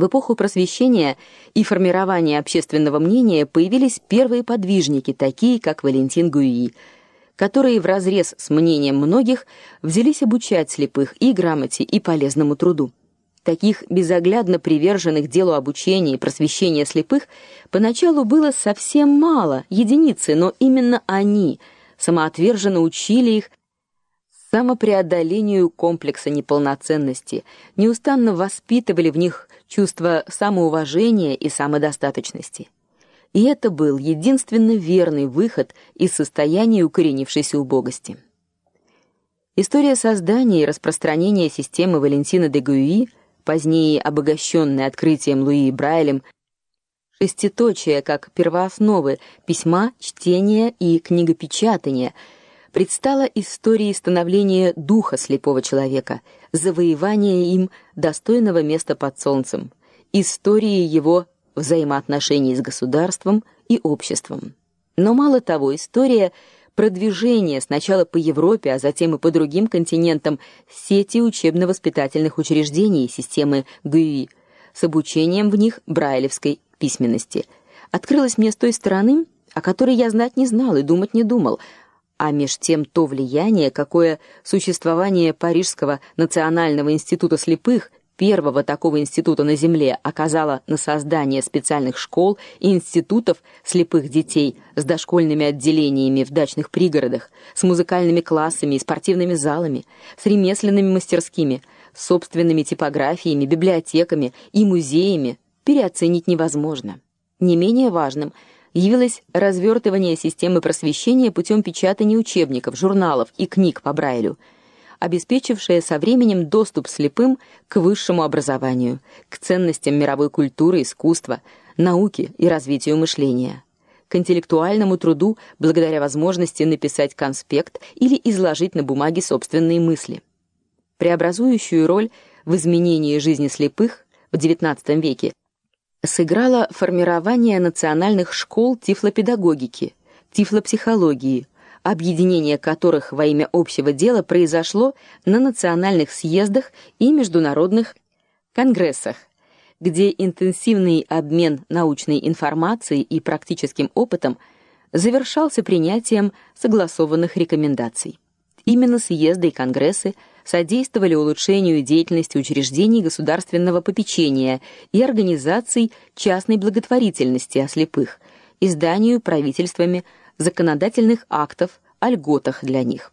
В эпоху просвещения и формирования общественного мнения появились первые подвижники, такие как Валентин Гуи, которые вразрез с мнением многих взялись обучать слепых и грамоте, и полезному труду. Таких безоглядно приверженных делу обучения и просвещения слепых поначалу было совсем мало, единицы, но именно они самоотверженно учили их самопреодолению комплекса неполноценности, неустанно воспитывали в них чувство самоуважения и самодостаточности. И это был единственно верный выход из состояния укоренившейся убогости. История создания и распространения системы Валентина де Гуи, позднее обогащенная открытием Луи Брайлем, шеститочие как первоосновы письма, чтения и книгопечатания – предстала история становления духа слепого человека, завоевания им достойного места под солнцем, история его взаимоотношений с государством и обществом. Но мало того, история продвижения сначала по Европе, а затем и по другим континентам сети учебно-воспитательных учреждений системы ГУИ с обучением в них брайлевской письменности открылась мне с той стороны, о которой я знать не знал и думать не думал, а меж тем то влияние, какое существование Парижского национального института слепых, первого такого института на земле, оказало на создание специальных школ и институтов слепых детей с дошкольными отделениями в дачных пригородах, с музыкальными классами и спортивными залами, с ремесленными мастерскими, с собственными типографиями, библиотеками и музеями, переоценить невозможно. Не менее важным – явилось развертывание системы просвещения путем печатания учебников, журналов и книг по Брайлю, обеспечившее со временем доступ слепым к высшему образованию, к ценностям мировой культуры, искусства, науки и развитию мышления, к интеллектуальному труду благодаря возможности написать конспект или изложить на бумаге собственные мысли. Преобразующую роль в изменении жизни слепых в XIX веке сыграло формирование национальных школ тифлопедагогики, тифлопсихологии, объединение которых во имя общего дела произошло на национальных съездах и международных конгрессах, где интенсивный обмен научной информацией и практическим опытом завершался принятием согласованных рекомендаций. Именно съезды и конгрессы содействовали улучшению деятельности учреждений государственного попечения и организаций частной благотворительности о слепых, изданию правительствами законодательных актов о льготах для них.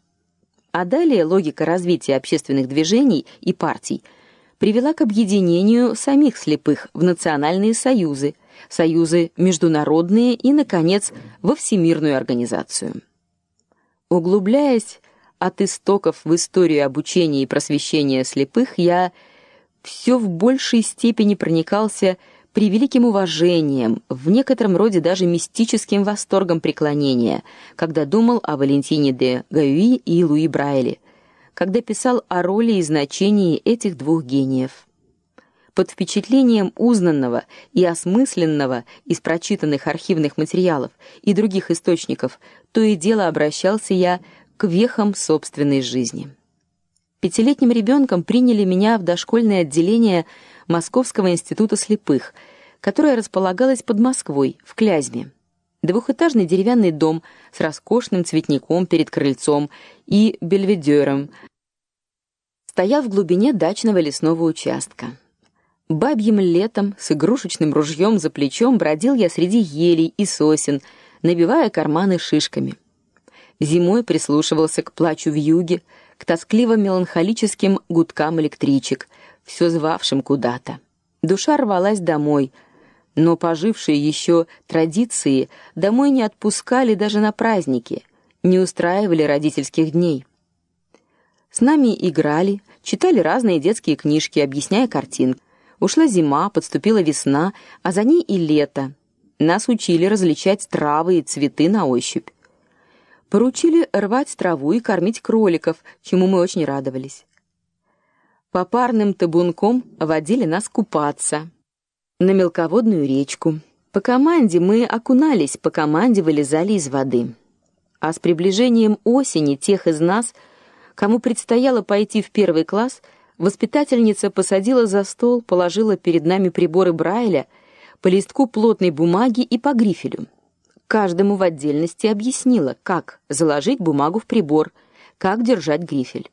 А далее логика развития общественных движений и партий привела к объединению самих слепых в национальные союзы, союзы международные и наконец во всемирную организацию. Углубляясь от истоков в историю обучения и просвещения слепых я все в большей степени проникался превеликим уважением, в некотором роде даже мистическим восторгом преклонения, когда думал о Валентине де Гаюи и Луи Брайле, когда писал о роли и значении этих двух гениев. Под впечатлением узнанного и осмысленного из прочитанных архивных материалов и других источников, то и дело обращался я к вехам собственной жизни. Пятилетним ребенком приняли меня в дошкольное отделение Московского института слепых, которое располагалось под Москвой, в Клязьме. Двухэтажный деревянный дом с роскошным цветником перед крыльцом и бельведером стоял в глубине дачного лесного участка. Бабьим летом с игрушечным ружьем за плечом бродил я среди елей и сосен, набивая карманы шишками. Зимой прислушивался к плачу в юге, к тоскливо-меланхолическим гудкам электричек, все звавшим куда-то. Душа рвалась домой, но пожившие еще традиции домой не отпускали даже на праздники, не устраивали родительских дней. С нами играли, читали разные детские книжки, объясняя картинки. Ушла зима, подступила весна, а за ней и лето. Нас учили различать травы и цветы на ощупь. Поручили рвать траву и кормить кроликов, чему мы очень радовались. По парным табунком водили нас купаться на мелководную речку. По команде мы окунались, по команде вылезали из воды. А с приближением осени тех из нас, кому предстояло пойти в первый класс, Воспитательница посадила за стол, положила перед нами приборы Брайля, по листку плотной бумаги и по грифелю. Каждому в отдельности объяснила, как заложить бумагу в прибор, как держать грифель.